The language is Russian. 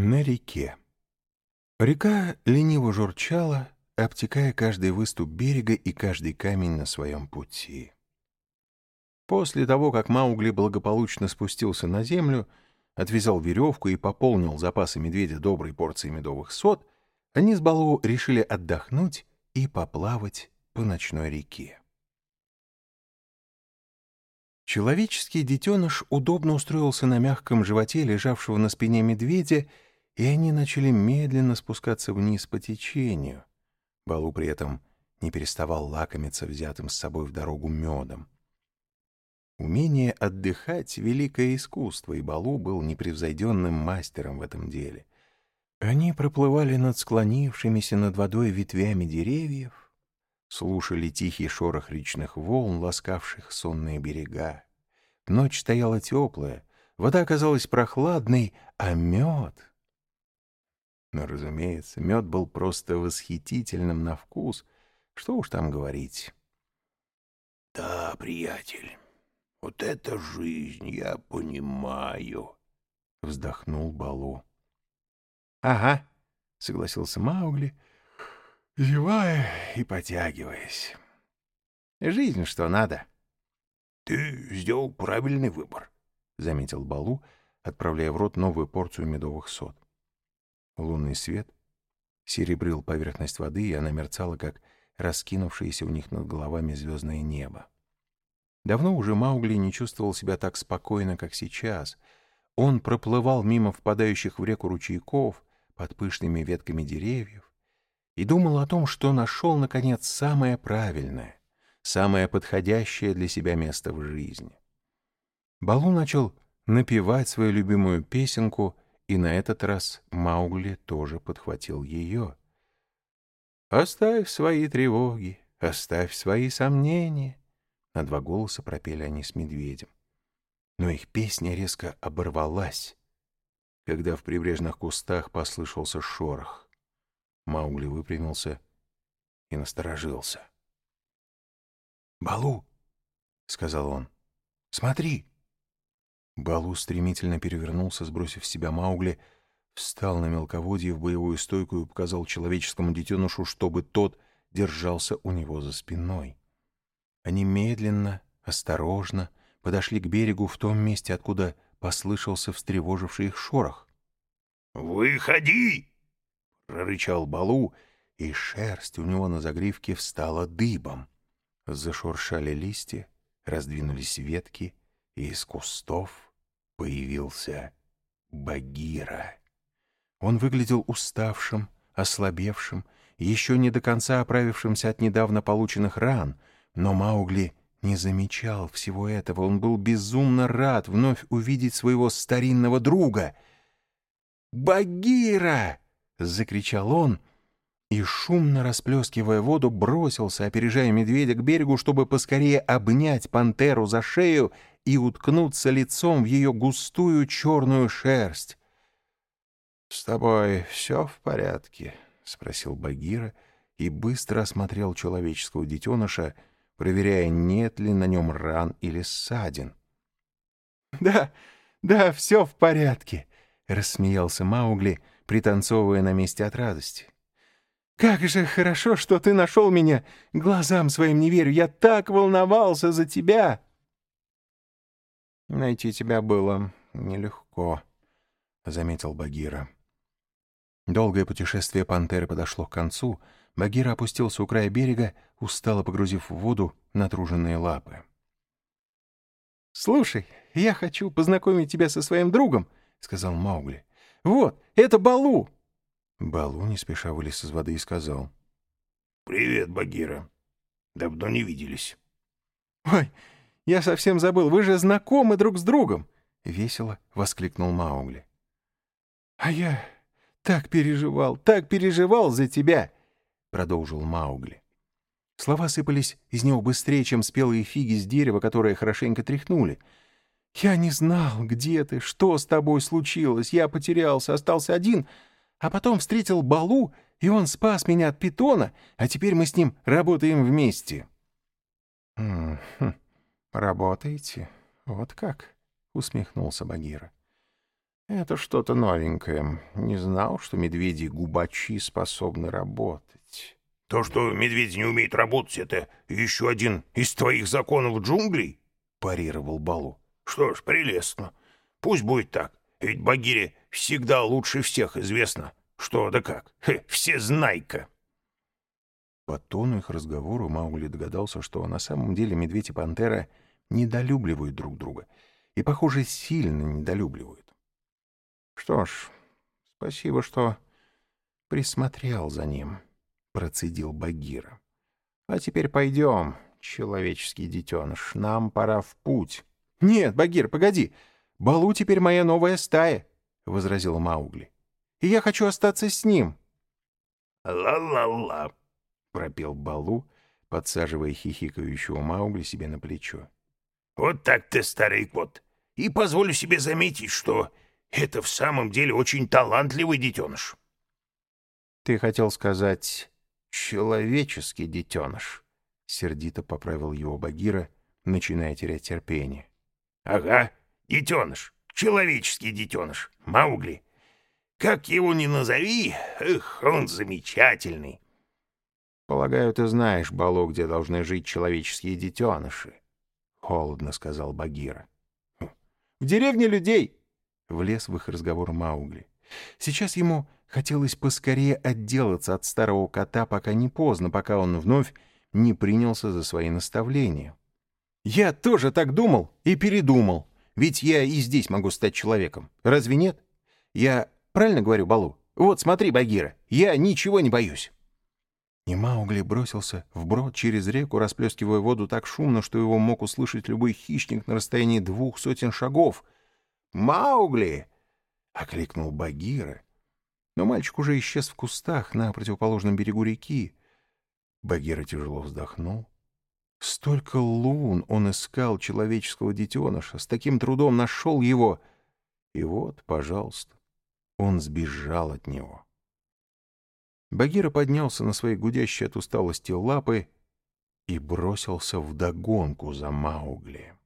На реке. Река лениво журчала, обтекая каждый выступ берега и каждый камень на своем пути. После того, как Маугли благополучно спустился на землю, отвязал веревку и пополнил запасы медведя доброй порцией медовых сот, они с Балу решили отдохнуть и поплавать по ночной реке. Человеческий детеныш удобно устроился на мягком животе лежавшего на спине медведя, и они начали медленно спускаться вниз по течению. Балу при этом не переставал лакомиться взятым с собой в дорогу медом. Умение отдыхать — великое искусство, и Балу был непревзойденным мастером в этом деле. Они проплывали над склонившимися над водой ветвями деревьев, слушали тихий шорох речных волн, ласкавших сонные берега. Ночь стояла теплая, вода казалась прохладной, а мед... Но, разумеется, мед был просто восхитительным на вкус. Что уж там говорить. — Да, приятель, вот это жизнь, я понимаю, — вздохнул Балу. — Ага, — согласился Маугли, — зевая и потягиваясь. Жизнь что надо. — Ты сделал правильный выбор, — заметил Балу, отправляя в рот новую порцию медовых сот. Лунный свет серебрил поверхность воды, и она мерцала, как раскинувшееся у них над головами звездное небо. Давно уже Маугли не чувствовал себя так спокойно, как сейчас. Он проплывал мимо впадающих в реку ручейков, под пышными ветками деревьев, и думал о том, что нашел, наконец, самое правильное, самое подходящее для себя место в жизни. Балу начал напевать свою любимую песенку, и на этот раз Маугли тоже подхватил ее. «Оставь свои тревоги, оставь свои сомнения», на два голоса пропели они с медведем. Но их песня резко оборвалась, когда в прибрежных кустах послышался шорох. Маугли выпрямился и насторожился. «Балу!» — сказал он. «Смотри!» Балу стремительно перевернулся, сбросив с себя Маугли, встал на мелководье в боевую стойку и показал человеческому детенышу, чтобы тот держался у него за спиной. Они медленно, осторожно подошли к берегу в том месте, откуда послышался встревоживший их шорох. «Выходи!» — прорычал Балу, и шерсть у него на загривке встала дыбом. Зашуршали листья, раздвинулись ветки, и из кустов появился Багира. Он выглядел уставшим, ослабевшим, еще не до конца оправившимся от недавно полученных ран, но Маугли не замечал всего этого. Он был безумно рад вновь увидеть своего старинного друга. «Багира!» — закричал он, и, шумно расплескивая воду, бросился, опережая медведя к берегу, чтобы поскорее обнять пантеру за шею и уткнуться лицом в ее густую черную шерсть. — С тобой все в порядке? — спросил Багира и быстро осмотрел человеческого детеныша, проверяя, нет ли на нем ран или ссадин. — Да, да, все в порядке, — рассмеялся Маугли, — пританцовывая на месте от радости. «Как же хорошо, что ты нашел меня! Глазам своим не верю! Я так волновался за тебя!» «Найти тебя было нелегко», — заметил Багира. Долгое путешествие пантеры подошло к концу. Багира опустился у края берега, устало погрузив в воду натруженные лапы. «Слушай, я хочу познакомить тебя со своим другом», — сказал Маугли. Вот, это Балу!» Балу не спеша вылез из воды и сказал. «Привет, Багира. Давно не виделись». «Ой, я совсем забыл, вы же знакомы друг с другом!» — весело воскликнул Маугли. «А я так переживал, так переживал за тебя!» — продолжил Маугли. Слова сыпались из него быстрее, чем спелые фиги с дерева, которые хорошенько тряхнули — я не знал, где ты, что с тобой случилось. Я потерялся, остался один, а потом встретил Балу, и он спас меня от питона, а теперь мы с ним работаем вместе». «Хм, «Работаете? Вот как?» — усмехнулся Багира. Это что-то новенькое. Не знал, что медведи-губачи способны работать. То, что медведь не умеет работать, это еще один из твоих законов джунглей? Парировал Балу. Что ж, прелестно. Пусть будет так. Ведь Багире всегда лучше всех известно, что да как. Хе, все знайка. По тону их разговору Маугли догадался, что на самом деле медведь и пантера недолюбливают друг друга. И, похоже, сильно недолюбливают. Что ж, спасибо, что присмотрел за ним, — процедил Багира. А теперь пойдем, человеческий детеныш, нам пора в путь. — Нет, Багир, погоди, Балу теперь моя новая стая, — возразил Маугли. — И я хочу остаться с ним. «Ла-ла-ла», — пропел Балу, подсаживая хихикающего Маугли себе на плечо. «Вот так ты, старый кот. И позволю себе заметить, что это в самом деле очень талантливый детеныш». «Ты хотел сказать «человеческий детеныш», — сердито поправил его Багира, начиная терять терпение. «Ага, детеныш, человеческий детеныш, Маугли. Как его ни назови, эх, он замечательный». «Полагаю, ты знаешь, Балу, где должны жить человеческие детеныши», — холодно сказал Багира. «Хм, «В деревне людей!» — влез в их разговор Маугли. Сейчас ему хотелось поскорее отделаться от старого кота, пока не поздно, пока он вновь не принялся за свои наставления. «Я тоже так думал и передумал, ведь я и здесь могу стать человеком. Разве нет? Я правильно говорю, Балу? Вот смотри, Багира, я ничего не боюсь». И Маугли бросился вброд через реку, расплескивая воду так шумно, что его мог услышать любой хищник на расстоянии двух сотен шагов. «Маугли!» — окликнул Багира. Но мальчик уже исчез в кустах на противоположном берегу реки. Багира тяжело вздохнул. Столько лун он искал человеческого детеныша, с таким трудом нашел его. И вот, пожалуйста, он сбежал от него. Багира поднялся на свои гудящие от усталости лапы и бросился в догонку за Маугли.